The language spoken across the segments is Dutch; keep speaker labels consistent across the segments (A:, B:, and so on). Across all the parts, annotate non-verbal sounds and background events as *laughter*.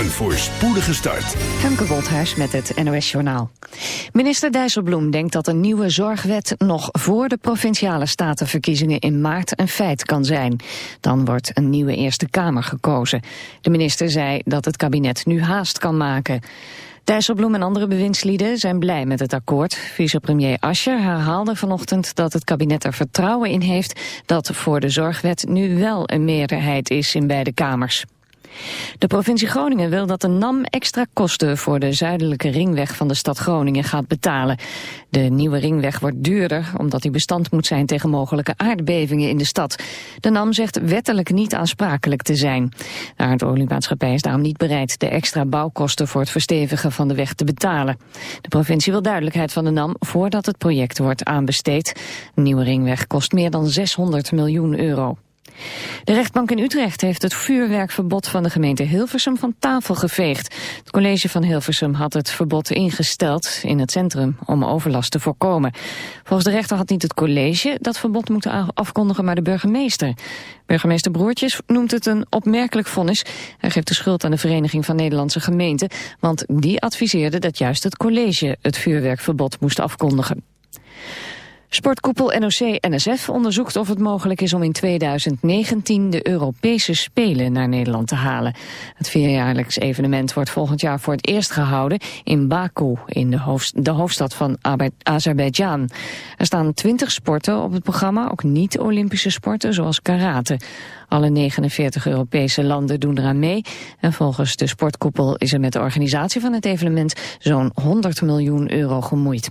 A: Een voorspoedige start.
B: Femke Wolthuis met het NOS Journaal. Minister Dijsselbloem denkt dat een nieuwe zorgwet nog voor de provinciale statenverkiezingen in maart een feit kan zijn. Dan wordt een nieuwe Eerste Kamer gekozen. De minister zei dat het kabinet nu haast kan maken. Dijsselbloem en andere bewindslieden zijn blij met het akkoord. Vicepremier Ascher herhaalde vanochtend dat het kabinet er vertrouwen in heeft dat voor de zorgwet nu wel een meerderheid is in beide kamers. De provincie Groningen wil dat de NAM extra kosten voor de zuidelijke ringweg van de stad Groningen gaat betalen. De nieuwe ringweg wordt duurder omdat die bestand moet zijn tegen mogelijke aardbevingen in de stad. De NAM zegt wettelijk niet aansprakelijk te zijn. De aardoliemaatschappij is daarom niet bereid de extra bouwkosten voor het verstevigen van de weg te betalen. De provincie wil duidelijkheid van de NAM voordat het project wordt aanbesteed. Een nieuwe ringweg kost meer dan 600 miljoen euro. De rechtbank in Utrecht heeft het vuurwerkverbod van de gemeente Hilversum van tafel geveegd. Het college van Hilversum had het verbod ingesteld in het centrum om overlast te voorkomen. Volgens de rechter had niet het college dat verbod moeten afkondigen, maar de burgemeester. Burgemeester Broertjes noemt het een opmerkelijk vonnis. Hij geeft de schuld aan de Vereniging van Nederlandse Gemeenten, want die adviseerde dat juist het college het vuurwerkverbod moest afkondigen. Sportkoepel NOC-NSF onderzoekt of het mogelijk is om in 2019 de Europese Spelen naar Nederland te halen. Het vierjaarlijks evenement wordt volgend jaar voor het eerst gehouden in Baku, in de, de hoofdstad van Azerbeidzjan. Er staan 20 sporten op het programma, ook niet-Olympische sporten zoals karate. Alle 49 Europese landen doen eraan mee en volgens de sportkoepel is er met de organisatie van het evenement zo'n 100 miljoen euro gemoeid.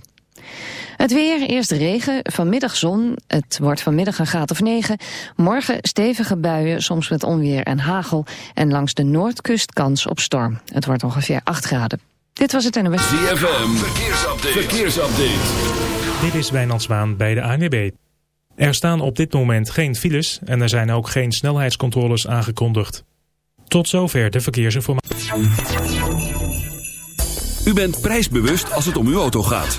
B: Het weer, eerst regen, vanmiddag zon. Het wordt vanmiddag een graad of 9. Morgen stevige buien, soms met onweer en hagel. En langs de noordkust kans op storm. Het wordt ongeveer 8 graden. Dit was het NOS.
A: ZFM, verkeersupdate. verkeersupdate.
C: Dit is Wijnand Zwaan bij de ANWB. Er staan op dit moment geen files en er zijn ook geen snelheidscontroles aangekondigd. Tot zover de verkeersinformatie.
A: U bent prijsbewust als het om uw auto gaat.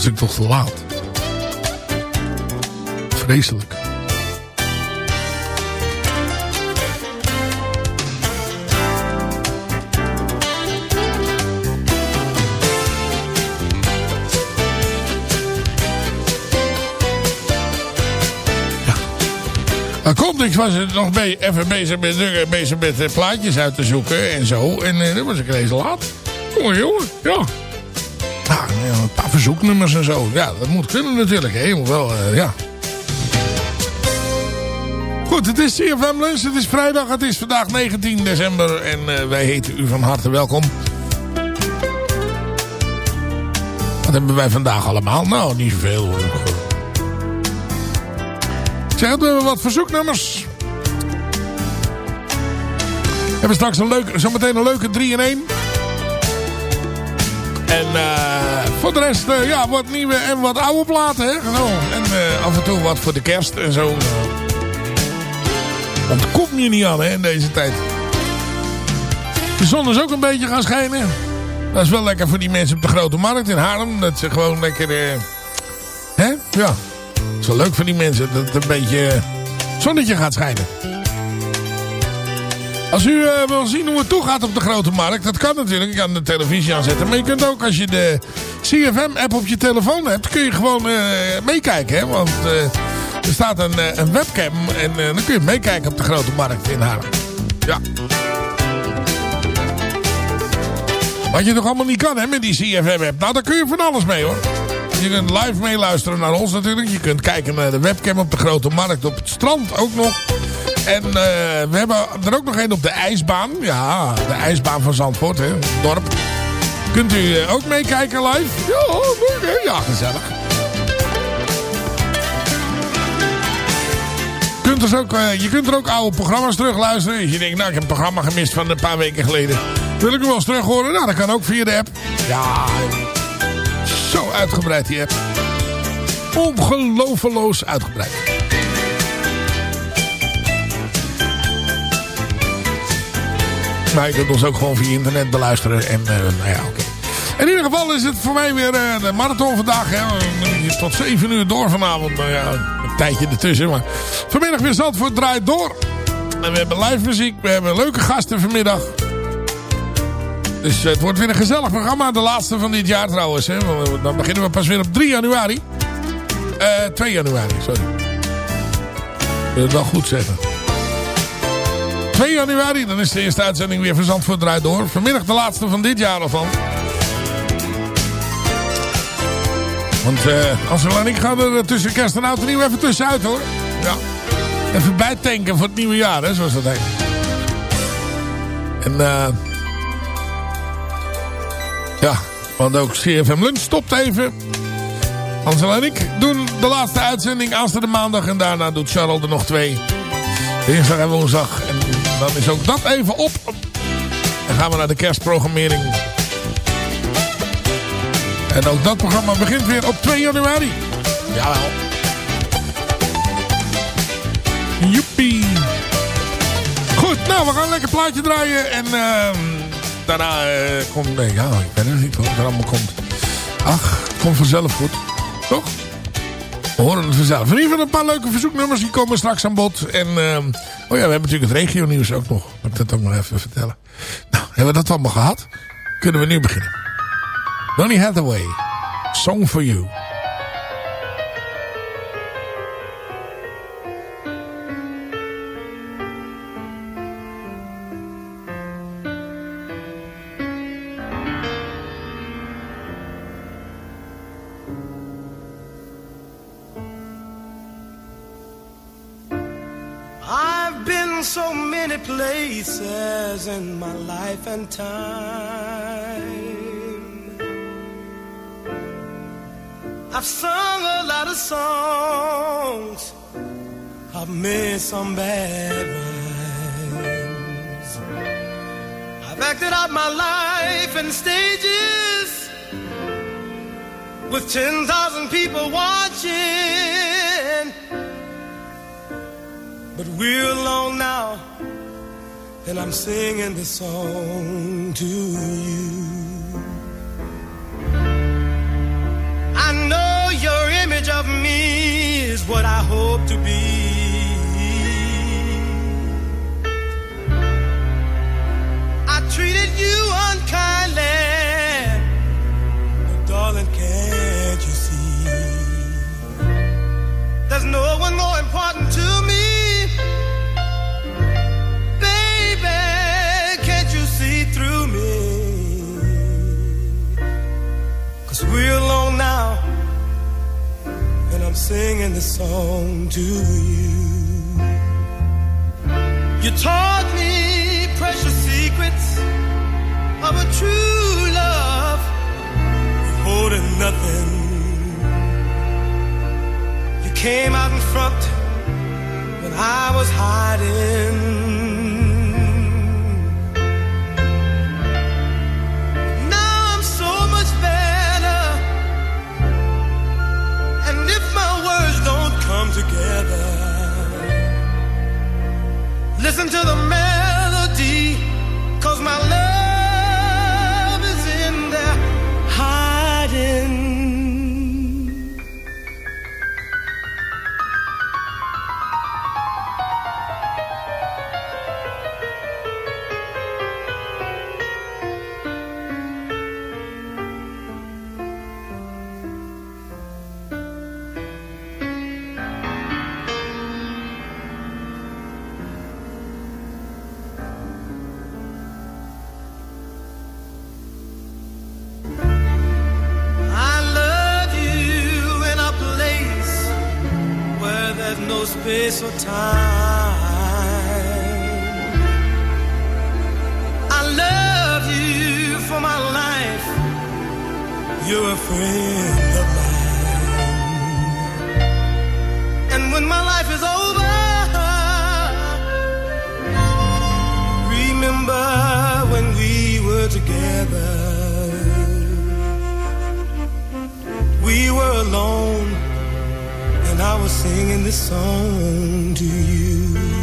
D: Is ik toch te laat. Vreselijk. Komt niks, was er nog be even bezig met, bezig met eh, plaatjes uit te zoeken en zo. En eh, dan was ik ineens laat. Jongen, jongen, ja. Een paar verzoeknummers en zo. Ja, dat moet kunnen natuurlijk. Moet wel, eh, ja. Goed, het is CFM Lunch. Het is vrijdag. Het is vandaag 19 december. En eh, wij heten u van harte welkom. Wat hebben wij vandaag allemaal? Nou, niet zoveel. hoor. Ik we hebben wat verzoeknummers. We hebben straks een leuke, zometeen een leuke 3 in 1. En eh, voor de rest, eh, ja, wat nieuwe en wat oude platen, hè. En eh, af en toe wat voor de kerst en zo. Ontkom je niet aan, hè, in deze tijd. De zon is ook een beetje gaan schijnen. Dat is wel lekker voor die mensen op de Grote Markt in Haarlem. Dat ze gewoon lekker... eh, hè? Ja. Het is wel leuk voor die mensen dat het een beetje zonnetje gaat schijnen. Als u eh, wil zien hoe het toegaat op de Grote Markt, dat kan natuurlijk. Je kan de televisie aanzetten. Maar je kunt ook, als je de CFM-app op je telefoon hebt, kun je gewoon eh, meekijken. Hè? Want eh, er staat een, eh, een webcam en dan kun je meekijken op de Grote Markt in Haarlem. Ja. Wat je toch allemaal niet kan hè, met die CFM-app. Nou, daar kun je van alles mee hoor. Je kunt live meeluisteren naar ons natuurlijk. Je kunt kijken naar de webcam op de Grote Markt. Op het strand ook nog. En we hebben er ook nog een op de ijsbaan. Ja, de ijsbaan van Zandvoort, hè. het Dorp. Kunt u eh, ook meekijken live? Ja? Ja, gezellig. Kunt dus ook, eh, je kunt er ook oude programma's terugluisteren. Als je denkt, nou ik heb een programma gemist van een paar weken geleden. Wil ik hem wel eens terug horen? Nou, dat kan ook via de app. Ja, zo uitgebreid die app. Ongelooflijk uitgebreid. Maar je kunt ons ook gewoon via internet beluisteren. En eh, nou ja, oké. In ieder geval is het voor mij weer eh, de marathon vandaag. Hè. Tot 7 uur door vanavond. Nou ja, een tijdje ertussen. Maar vanmiddag weer Zandvoort draait door. En we hebben live muziek. We hebben leuke gasten vanmiddag. Dus het wordt weer een gezellig programma. De laatste van dit jaar trouwens. Hè. Dan beginnen we pas weer op 3 januari. Eh 2 januari, sorry. Ik wil het wel goed zeggen. 2 januari, dan is de eerste uitzending weer van Zandvoort draait door. Vanmiddag de laatste van dit jaar alvan. Want eh Ansel en ik gaan er tussen kerst en oud en nieuw even tussenuit hoor. Ja. Even bijtanken voor het nieuwe jaar, hè, zoals dat heet. En eh... ja, want ook CFM Lunch stopt even. Ansel en ik doen de laatste uitzending aanstaande maandag. En daarna doet Charles er nog twee. Dinsdag en woensdag. En dan is ook dat even op. Dan gaan we naar de kerstprogrammering. En ook dat programma begint weer op 2 januari. Jawel. Joepie. Goed, nou we gaan een lekker plaatje draaien. En ehm, daarna eh, komt... Nee, ja, ik weet het niet wat er allemaal komt. Ach, het komt vanzelf goed. Toch? We horen het vanzelf. In ieder geval een paar leuke verzoeknummers. Die komen straks aan bod. En ehm, oh ja, we hebben natuurlijk het regionieuws ook nog. Moet ik dat ook nog even vertellen. Nou, hebben we dat allemaal gehad? Kunnen we nu beginnen. Donny Hathaway. Song for You.
E: I've been been so many places in my life and time. I've sung a lot of songs. I've made some bad rhymes. I've acted out my life in stages with 10,000 people watching. But we're alone now, and I'm singing this song to you. Know your image of me is what I hope to be. I treated you unkindly, but darling, can't you see? There's no one more important singing this song to you. You taught me precious secrets of a true love, holding nothing. You came out in front when I was hiding. Listen to the melody, alone, and I was singing this song to you.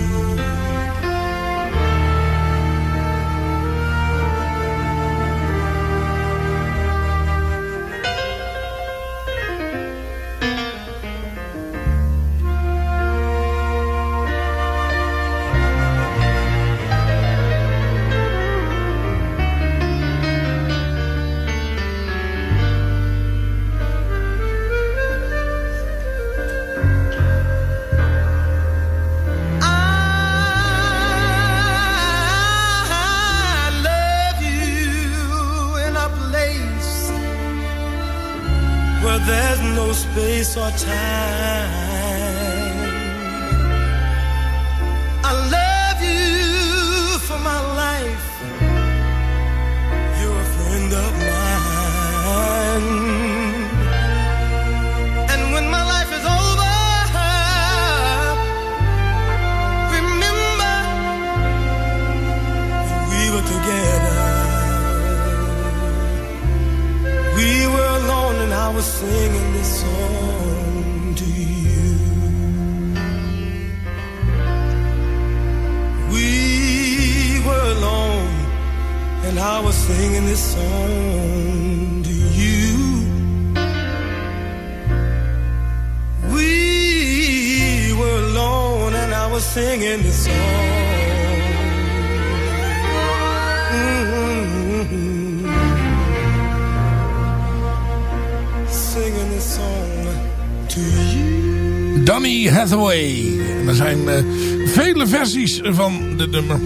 D: Van dit nummer.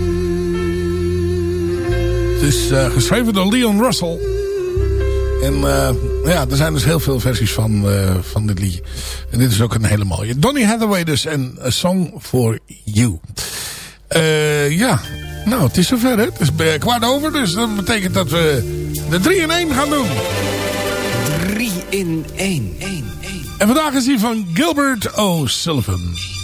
D: Het is eh, geschreven door Leon Russell. En eh, ja, er zijn dus heel veel versies van, eh, van dit liedje. En dit is ook een hele mooie. Donny Hathaway dus en A Song For You. Ja, nou, het is zover, hè. Het is kwart over, dus dat betekent dat we de 3 in 1 gaan doen.
F: 3 in 1.
D: En vandaag is die van Gilbert O'Sullivan.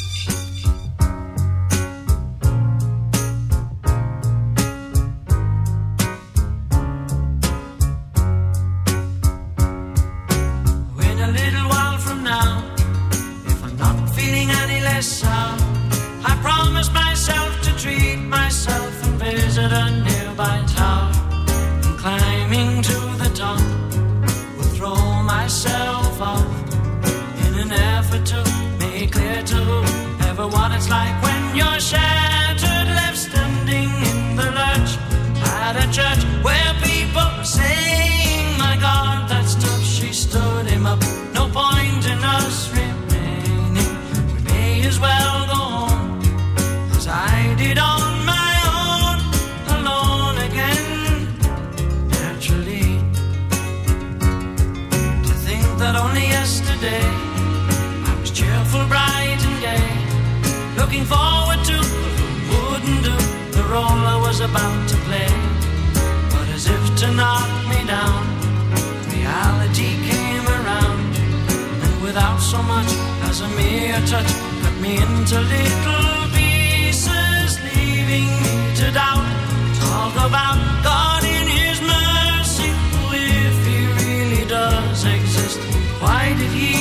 G: Why did He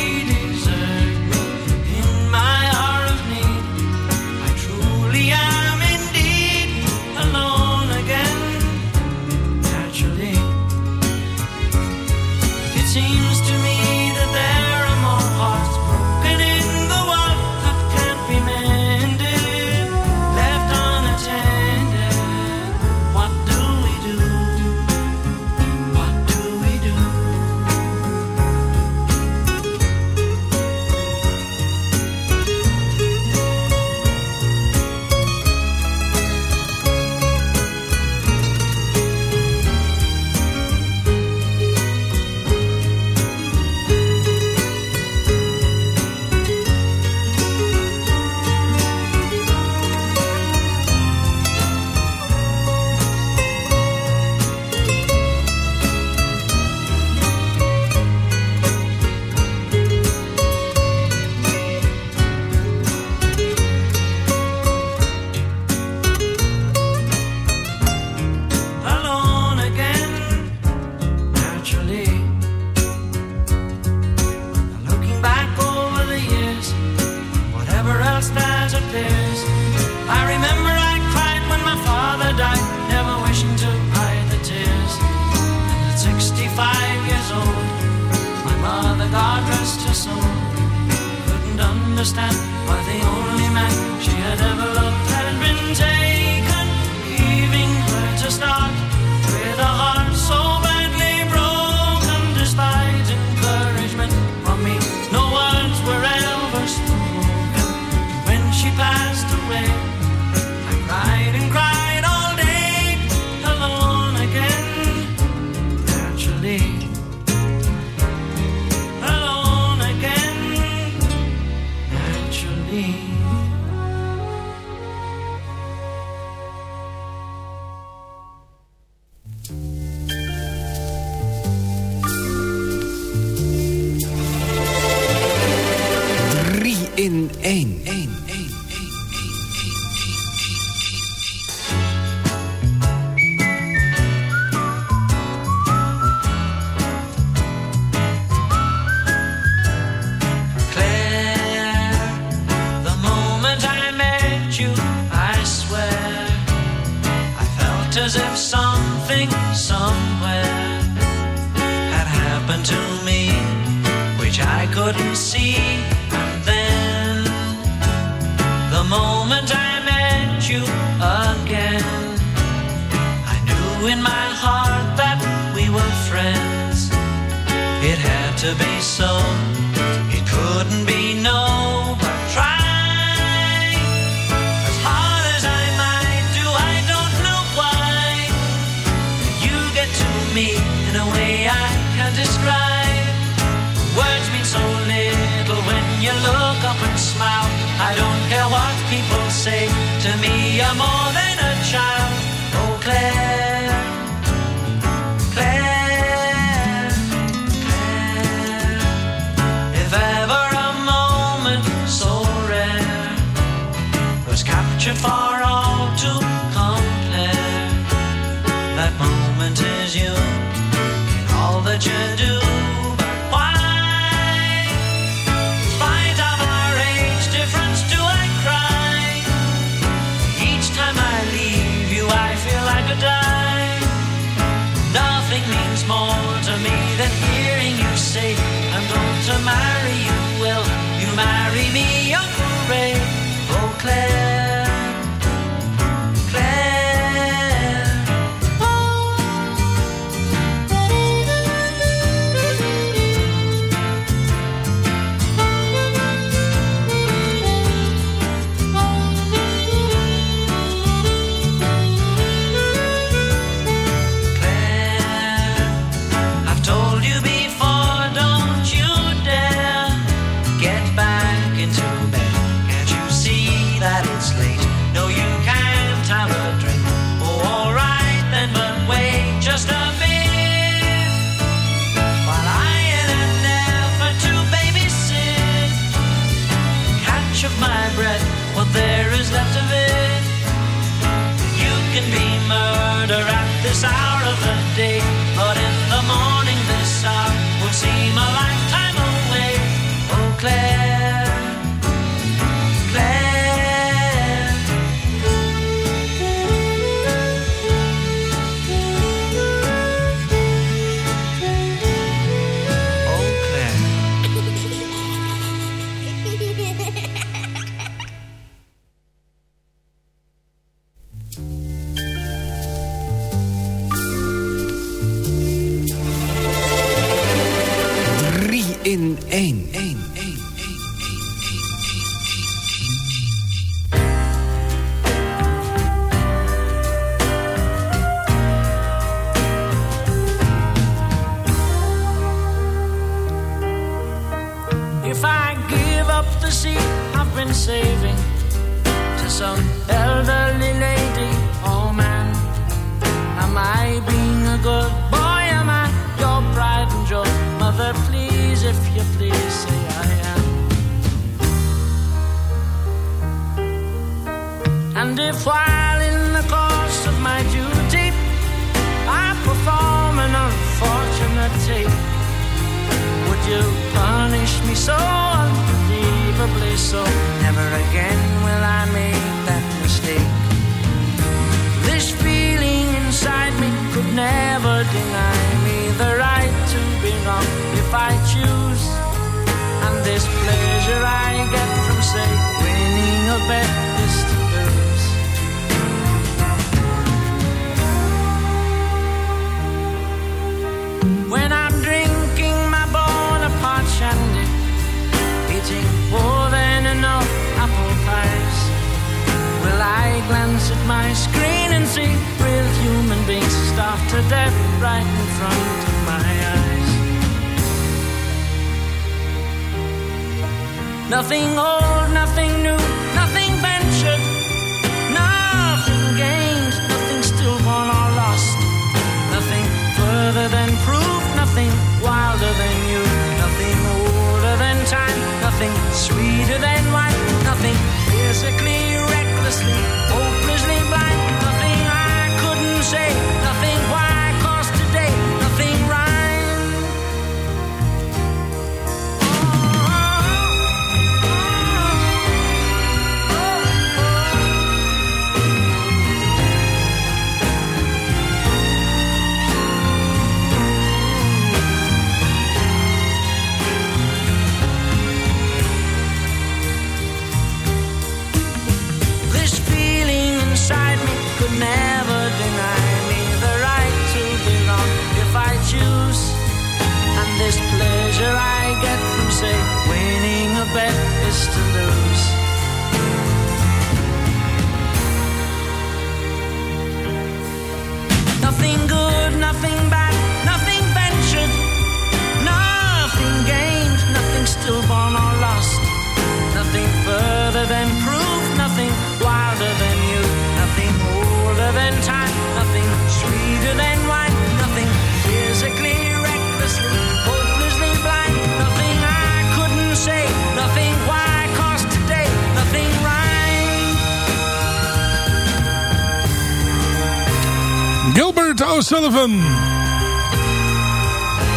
D: O'Sullivan.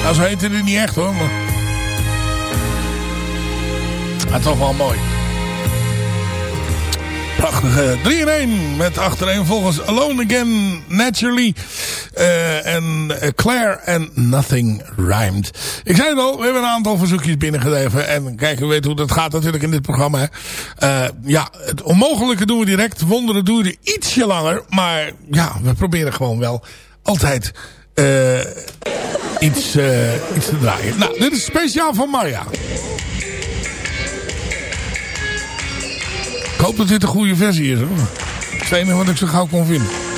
D: Nou, zo heette hij niet echt hoor. Maar... maar toch wel mooi. Prachtige 3 in 1 met achterin volgens Alone Again, Naturally uh, en Claire en Nothing Rhymed. Ik zei het al, we hebben een aantal verzoekjes binnengegeven en kijk, u weet hoe dat gaat natuurlijk in dit programma. Uh, ja, het onmogelijke doen we direct, wonderen doen we ietsje langer, maar ja, we proberen gewoon wel altijd uh, iets, iets te draaien. Nou, dit is speciaal van Marja. Ik hoop dat dit een goede versie is. Hoor. Het is het enige wat ik zo gauw kon vinden.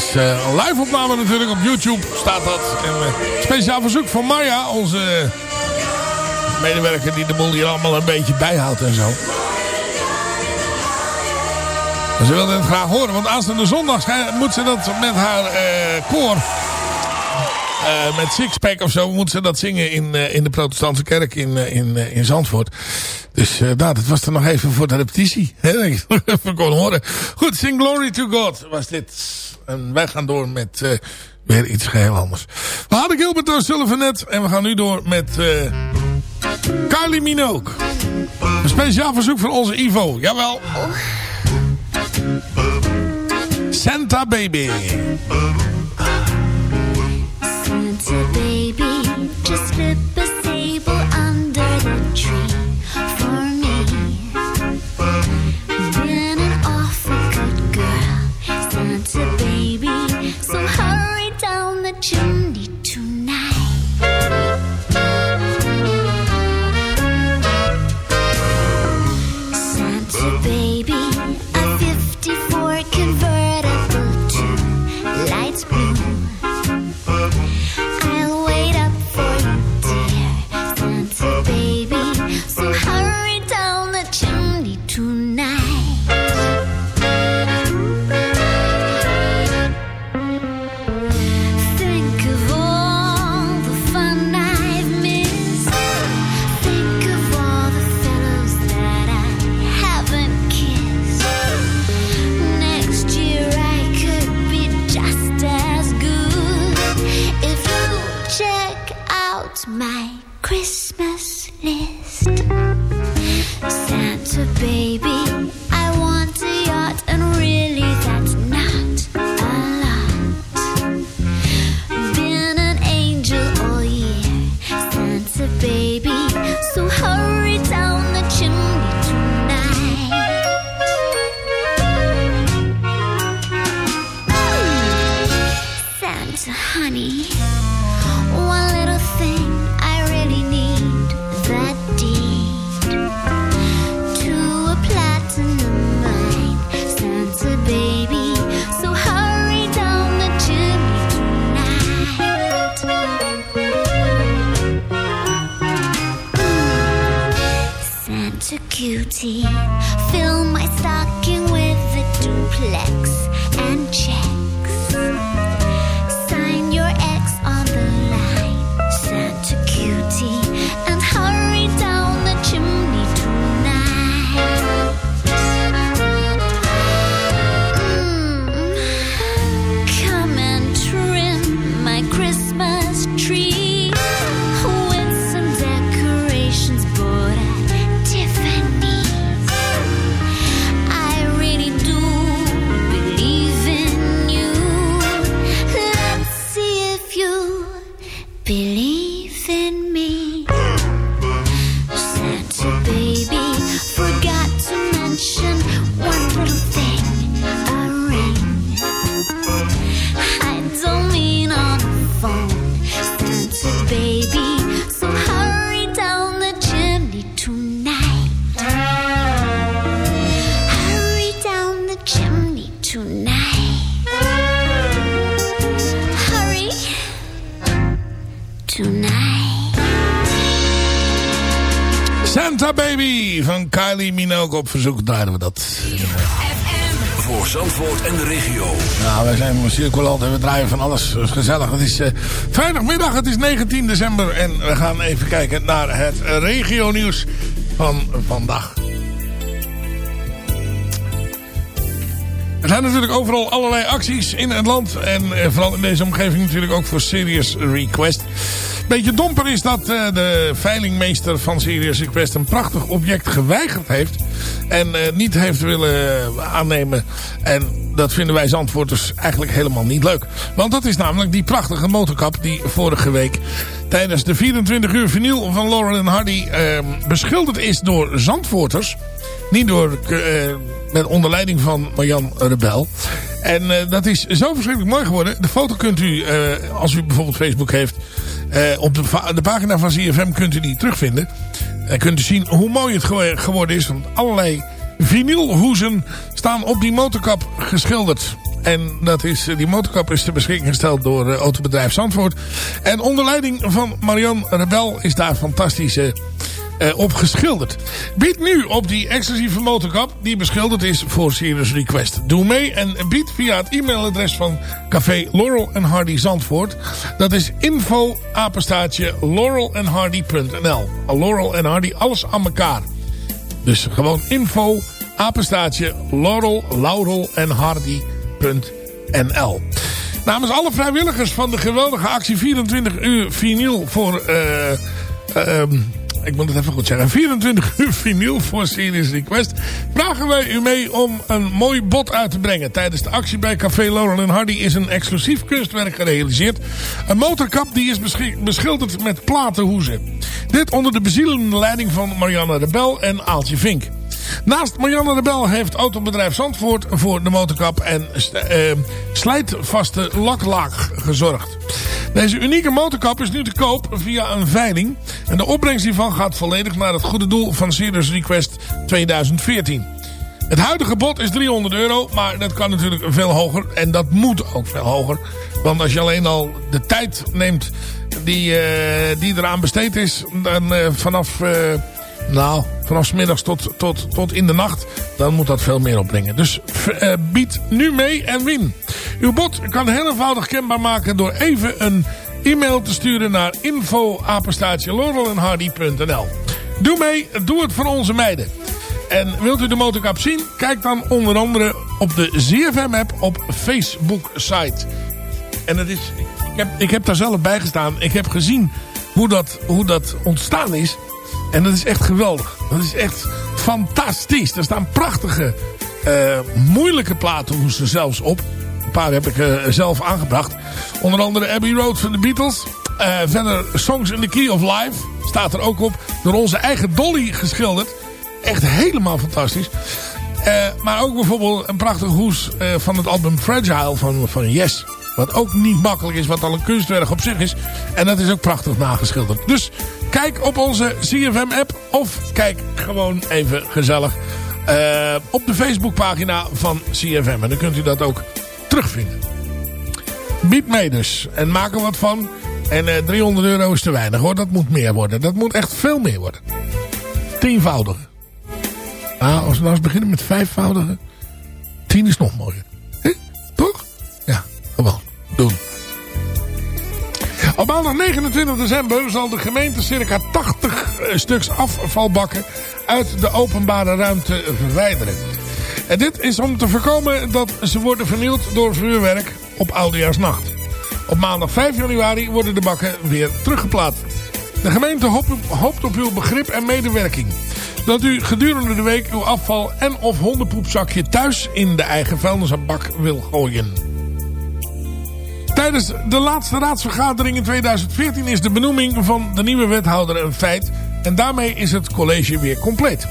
D: Is eh, een live opname natuurlijk op YouTube staat dat. En, eh, speciaal verzoek van Marja, onze medewerker die de boel hier allemaal een beetje bijhoudt en zo. En Ze wilde het graag horen, want aanstaande zondag moet ze dat met haar eh, koor, eh, met Sixpack of zo, moet ze dat zingen in, eh, in de protestantse kerk in, eh, in, eh, in Zandvoort. Dus eh, nou, dat was er nog even voor de repetitie. Hè, dat ik *laughs* even kon horen. Goed, Sing Glory to God was dit. En wij gaan door met eh, weer iets geheel anders. We hadden Gilbert O'Sullivan net en we gaan nu door met eh, Kylie Minogue. Een speciaal verzoek van onze Ivo. Jawel. Santa Baby.
H: Santa baby, just slip
D: verzoek draaiden we dat.
I: Voor Zandvoort en de regio.
D: Nou, wij zijn circulant en we draaien van alles gezellig. Het is eh, vrijdagmiddag, het is 19 december. En we gaan even kijken naar het regionieuws van vandaag. Er zijn natuurlijk overal allerlei acties in het land. En eh, vooral in deze omgeving natuurlijk ook voor Serious Request. Beetje domper is dat eh, de veilingmeester van Serious Request een prachtig object geweigerd heeft. En eh, niet heeft willen aannemen. En dat vinden wij Zandvoorters eigenlijk helemaal niet leuk. Want dat is namelijk die prachtige motorkap die vorige week tijdens de 24 uur vinyl van Laurel en Hardy eh, beschilderd is door Zandvoorters. Niet door, eh, met onder leiding van Marjan Rebel. En eh, dat is zo verschrikkelijk mooi geworden. De foto kunt u, als u bijvoorbeeld Facebook heeft... op de, pagina van CFM kunt u die terugvinden. En kunt u zien hoe mooi het gewo- geworden is. Want allerlei vinylhoezen staan op die motorkap geschilderd. En dat is, eh, die motorkap is ter beschikking gesteld door eh, autobedrijf Zandvoort. En onder leiding van Marian Rebel is daar fantastische eh, op geschilderd. Bied nu op die exclusieve motorkap die beschilderd is voor Serious Request. Doe mee en bied via het e-mailadres van Café Laurel en Hardy Zandvoort. Dat is info apenstaatje laurelandhardy.nl Laurel en Hardy, alles aan elkaar. Dus gewoon info apenstaatje Laurel, Laurel en Hardy.nl Namens alle vrijwilligers van de geweldige actie 24 uur vinyl voor... eh ehm, ik moet het even goed zeggen. 24 uur vinyl voor Serious Request. Vragen wij u mee om een mooi bod uit te brengen. Tijdens de actie bij Café Laurel en Hardy is een exclusief kunstwerk gerealiseerd. Een motorkap die is beschi- beschilderd met platenhoezen. Dit onder de bezielende leiding van Marianne Rebel en Aaltje Vink. Naast Marianne Rebel heeft autobedrijf Zandvoort voor de motorkap en eh, slijtvaste laklaag gezorgd. Deze unieke motorkap is nu te koop via een veiling. En de opbrengst hiervan gaat volledig naar het goede doel van Serious Request 2014. Het huidige bod is 300 euro, maar dat kan natuurlijk veel hoger. En dat moet ook veel hoger. Want als je alleen al de tijd neemt die, eh, die eraan besteed is... dan eh, vanaf... nou, vanaf middags tot, tot, tot in de nacht, dan moet dat veel meer opbrengen. Dus eh, bied nu mee en win. Uw bod kan heel eenvoudig kenbaar maken door even een e-mail te sturen naar info laurelenhardy.nl Doe mee, doe het voor onze meiden. En wilt u de motorkap zien? Kijk dan onder andere op de ZFM-app op Facebook-site. En het is, ik, heb, ik heb daar zelf bij gestaan. Ik heb gezien hoe dat, hoe dat ontstaan is. En dat is echt geweldig. Dat is echt fantastisch. Er staan prachtige, eh, moeilijke platenhoesen zelfs op. Een paar heb ik eh, zelf aangebracht. Onder andere Abbey Road van de Beatles. Eh, verder Songs in the Key of Life staat er ook op. Door onze eigen Dolly geschilderd. Echt helemaal fantastisch. Maar ook bijvoorbeeld een prachtige hoes van het album Fragile van, van Yes. Wat ook niet makkelijk is, wat al een kunstwerk op zich is. En dat is ook prachtig nageschilderd. Dus kijk op onze CFM-app of kijk gewoon even gezellig eh, op de Facebookpagina van CFM. En dan kunt u dat ook terugvinden. Bied mee dus. En maak er wat van. En eh 300 euro is te weinig hoor. Dat moet meer worden. Dat moet echt veel meer worden. Tienvoudige. Nou, als we nou beginnen met vijfvoudige. Tien is nog mooier. Maandag 29 december zal de gemeente circa 80 eh, stuks afvalbakken uit de openbare ruimte verwijderen. En dit is om te voorkomen dat ze worden vernield door vuurwerk op Oudejaarsnacht. Op maandag 5 januari worden de bakken weer teruggeplaatst. De gemeente hoopt op, uw begrip en medewerking. Dat u gedurende de week uw afval en of hondenpoepzakje thuis in de eigen vuilnisbak wil gooien. Tijdens de laatste raadsvergadering in 2014 is de benoeming van de nieuwe wethouder een feit. En daarmee is het college weer compleet.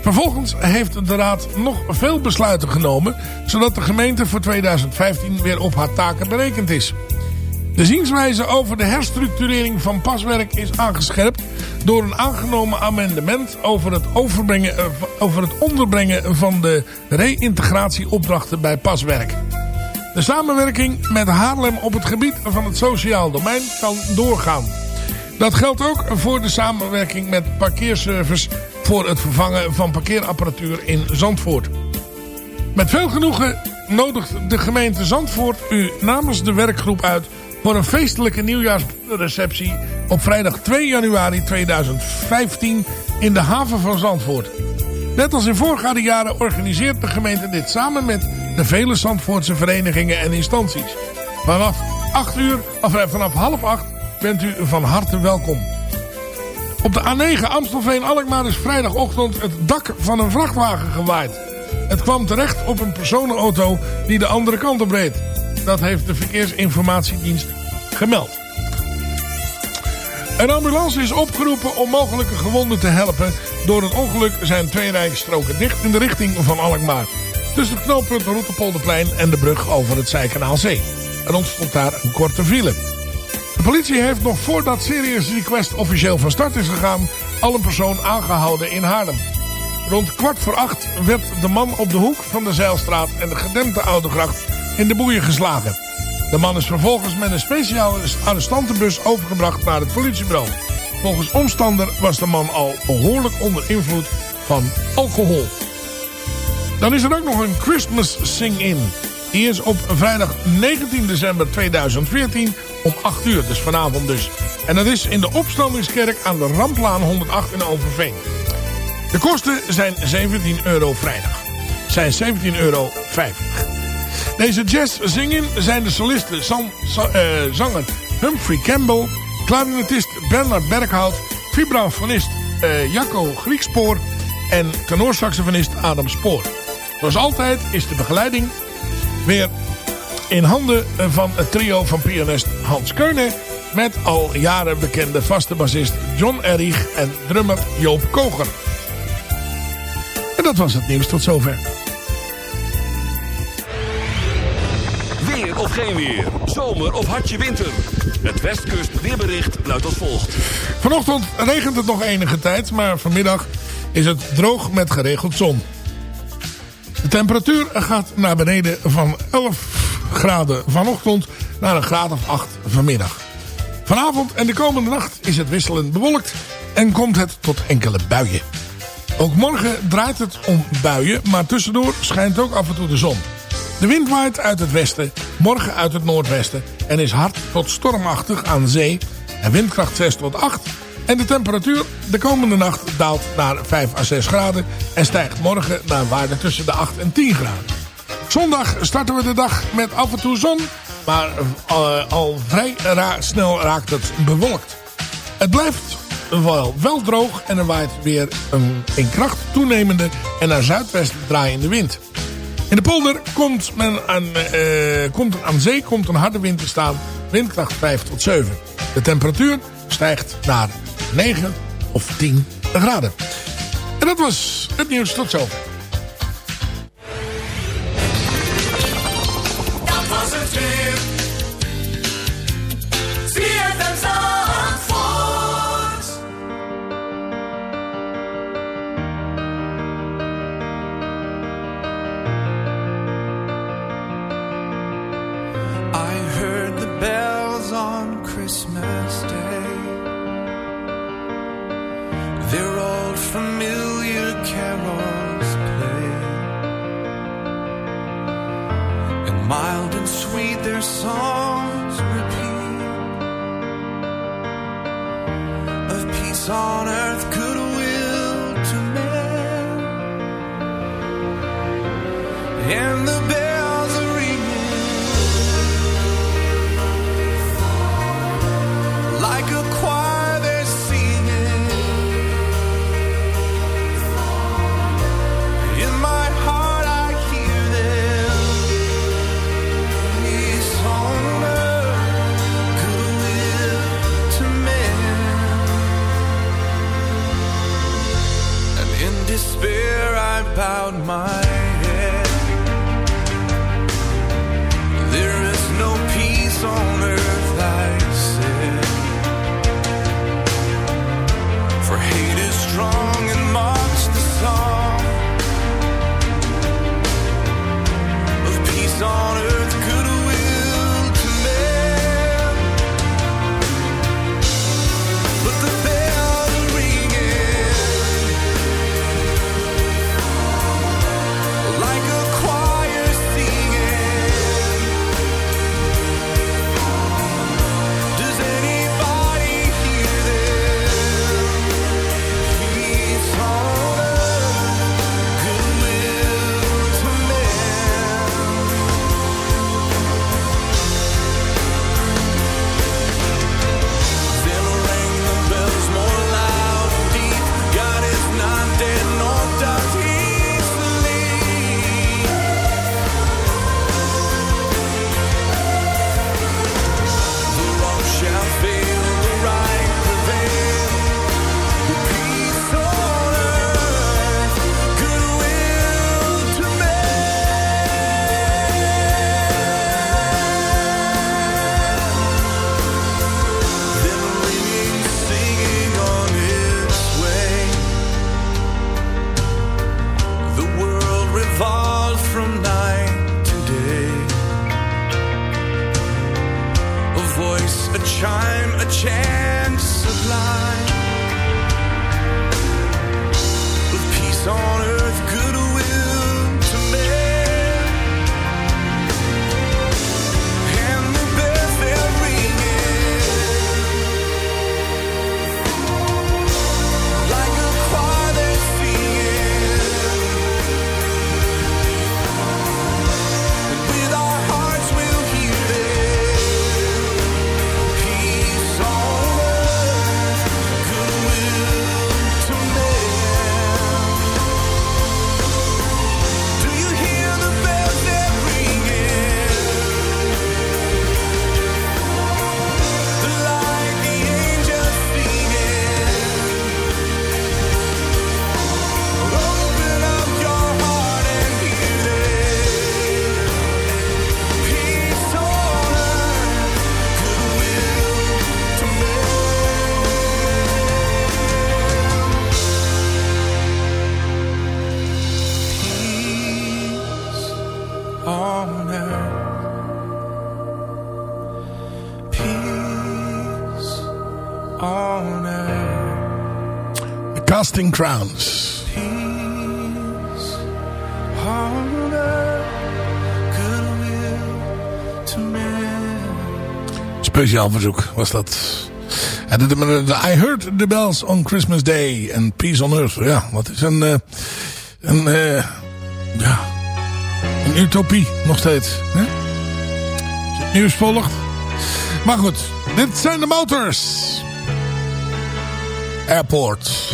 D: Vervolgens heeft de raad nog veel besluiten genomen... zodat de gemeente voor 2015 weer op haar taken berekend is. De zienswijze over de herstructurering van paswerk is aangescherpt... door een aangenomen amendement over het, overbrengen, over het onderbrengen van de reïntegratieopdrachten bij paswerk. De samenwerking met Haarlem op het gebied van het sociaal domein kan doorgaan. Dat geldt ook voor de samenwerking met parkeerservice voor het vervangen van parkeerapparatuur in Zandvoort. Met veel genoegen nodigt de gemeente Zandvoort u namens de werkgroep uit voor een feestelijke nieuwjaarsreceptie op vrijdag 2 januari 2015 in de haven van Zandvoort. Net als in voorgaande jaren organiseert de gemeente dit samen met de vele Zandvoortse verenigingen en instanties. Vanaf 8 uur, of eh, vanaf half 8 bent u van harte welkom. Op de A9 Amstelveen-Alkmaar is vrijdagochtend het dak van een vrachtwagen gewaaid. Het kwam terecht op een personenauto die de andere kant op reed. Dat heeft de verkeersinformatiedienst gemeld. Een ambulance is opgeroepen om mogelijke gewonden te helpen. Door het ongeluk zijn twee rijstroken dicht in de richting van Alkmaar. Tussen het knooppunt Roetepolderplein en de brug over het Zijkanaalzee. Er ontstond daar een korte file. De politie heeft nog voordat Serious Request officieel van start is gegaan... al een persoon aangehouden in Haarlem. Rond kwart voor acht werd de man op de hoek van de Zeilstraat en de gedempte Oude in de boeien geslagen. De man is vervolgens met een speciale arrestantenbus overgebracht naar het politiebureau. Volgens omstander was de man al behoorlijk onder invloed van alcohol. Dan is er ook nog een Christmas Sing-In. Die is op vrijdag 19 december 2014 om 8 uur, dus vanavond dus. En dat is in de Opstandingskerk aan de Ramplaan 108 in Overveen. De kosten zijn 17 euro vrijdag. Zijn 17,50 euro. Deze jazz zingen zijn de solisten eh, zanger Humphrey Campbell, clarinetist Bernard Berghout, vibrafonist eh, Jacco Griekspoor en tenorsaxofonist Adam Spoor. Zoals altijd is de begeleiding weer in handen van het trio van pianist Hans Keunen... met al jaren bekende vaste bassist John Erich en drummer Joop Koger. En dat was het nieuws tot zover.
A: Weer of geen weer. Zomer of hartje winter. Het Westkust weerbericht luidt als volgt.
D: Vanochtend regent het nog enige tijd, maar vanmiddag is het droog met geregeld zon. De temperatuur gaat naar beneden van 11 graden vanochtend naar een graad of 8 vanmiddag. Vanavond en de komende nacht is het wisselend bewolkt en komt het tot enkele buien. Ook morgen draait het om buien, maar tussendoor schijnt ook af en toe de zon. De wind waait uit het westen, morgen uit het noordwesten en is hard tot stormachtig aan zee en windkracht 6 tot 8. En de temperatuur de komende nacht daalt naar 5 à 6 graden en stijgt morgen naar waarde tussen de 8 en 10 graden. Zondag starten we de dag met af en toe zon, maar eh, al vrij snel raakt het bewolkt. Het blijft wel, wel droog en er waait weer een in kracht toenemende en naar zuidwest draaiende wind. In de polder komt, men aan, eh, komt aan zee komt een harde wind te staan, windkracht 5 tot 7. De temperatuur stijgt naar 9 of 10 graden. En dat was het nieuws tot zover.
J: Dat was het weer.
K: I heard the bells on Christmas Day. Mild and sweet their songs repeat. Of peace on earth, of
L: Casting Crowns. Speciaal verzoek was dat. En I Heard the Bells on Christmas Day and Peace on Earth. Ja, wat is een... Eh, een eh, ja, een utopie nog steeds. Hè? Nieuws volgt. Maar goed, dit zijn de motors. Airport.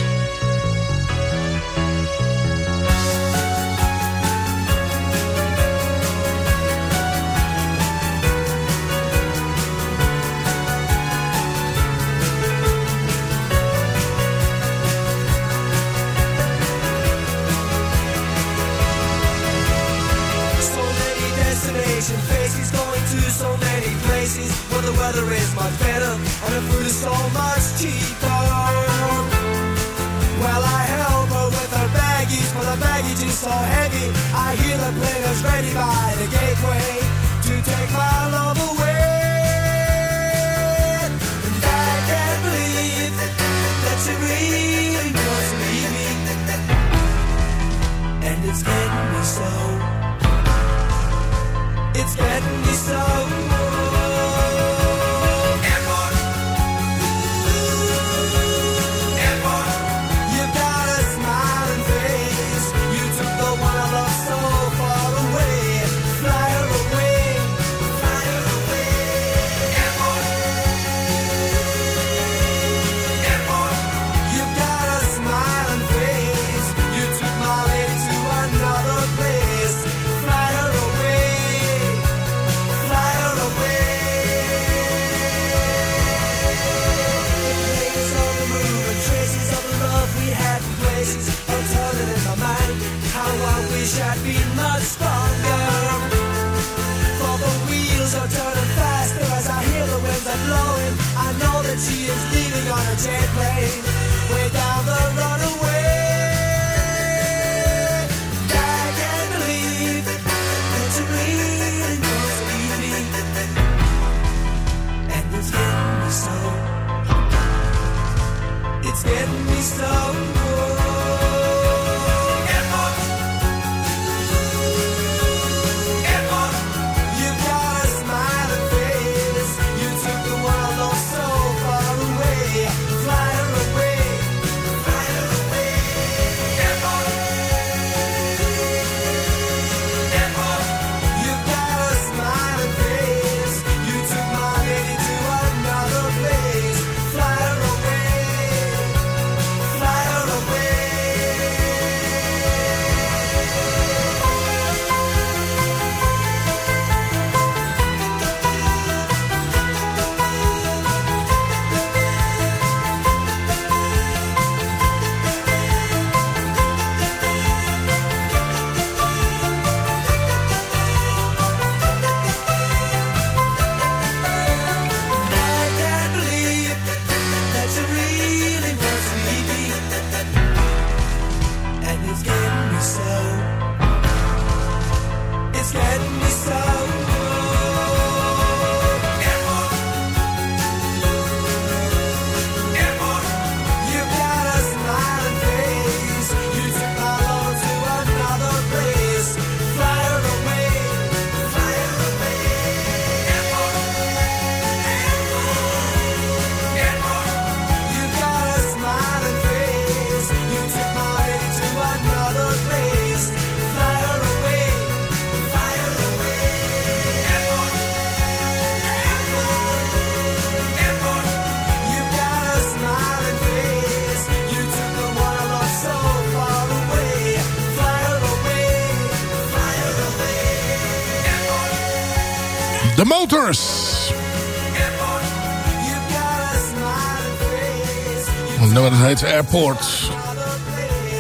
D: Stop.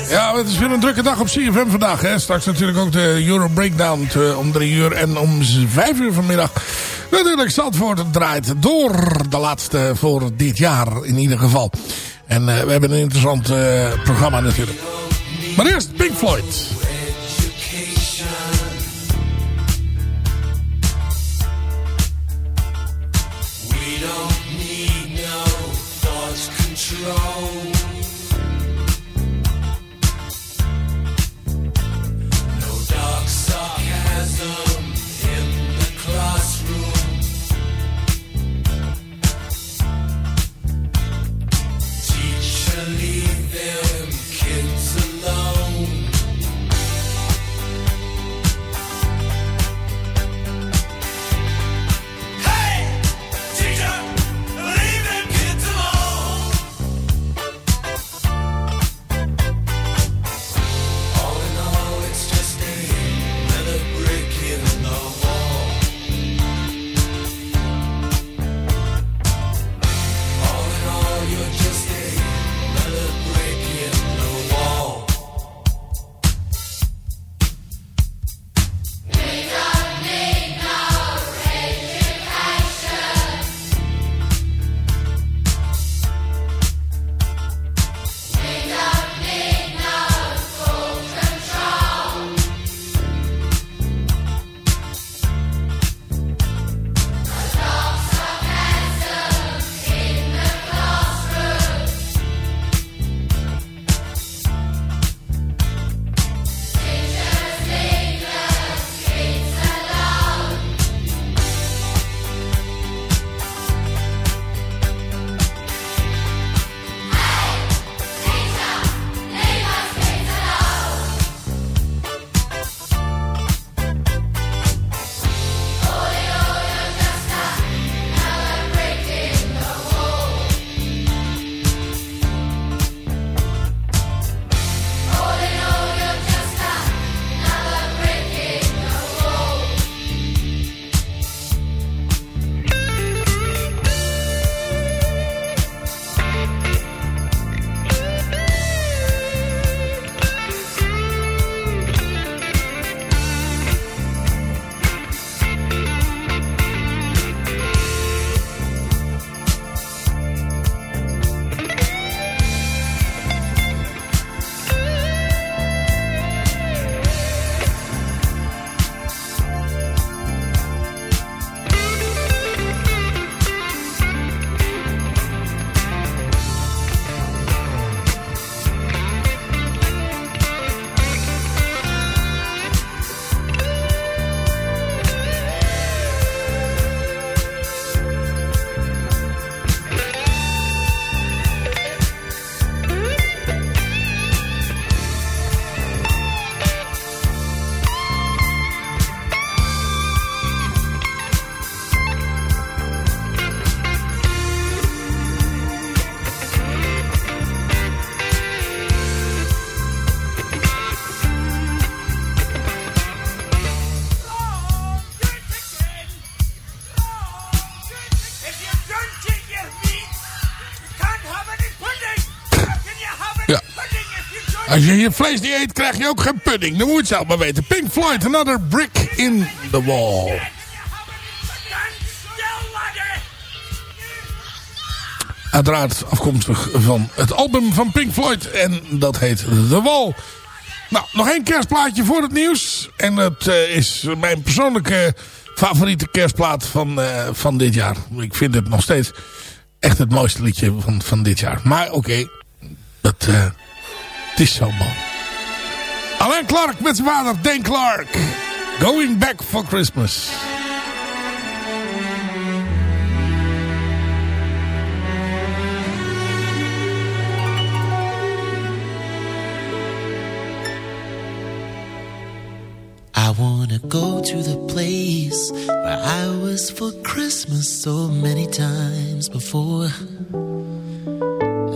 D: Ja, het is weer een drukke dag op CFM vandaag. Hè. Straks natuurlijk ook de Euro Breakdown te- om drie uur. En om vijf uur vanmiddag natuurlijk Zandvoort draait door. De laatste voor dit jaar in ieder geval. En eh, we hebben een interessant eh, programma natuurlijk. Maar eerst Pink Floyd. Als je je vlees niet eet, krijg je ook geen pudding. Dan moet je het zelf maar weten. Pink Floyd, Another Brick in the Wall. Uiteraard afkomstig van het album van Pink Floyd. En dat heet The Wall. Nou, nog één kerstplaatje voor het nieuws. En dat eh, is mijn persoonlijke favoriete kerstplaat van, eh, van dit jaar. Ik vind het nog steeds echt het mooiste liedje van, van dit jaar. Maar oké, dat, eh, het is zo mooi. Alain Clark met zijn vader, Dane Clark. Going Back for Christmas.
M: I wanna go to the place where I was for Christmas so many times before.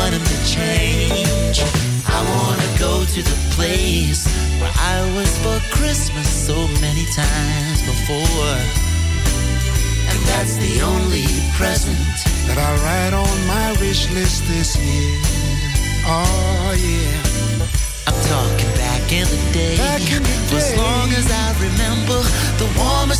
M: never want them to change. I wanna go to the place where I was for Christmas so many times before. And that's the only present
N: that I'll write on my wish list this year. Oh, yeah.
M: I'm talking back in the day.
N: Back in the
M: For as long as I remember, the warmest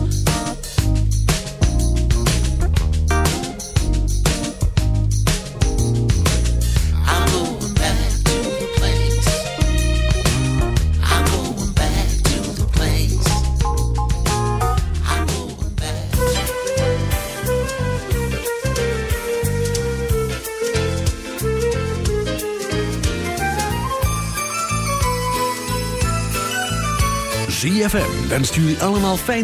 A: ZFM wenst jullie allemaal fijne...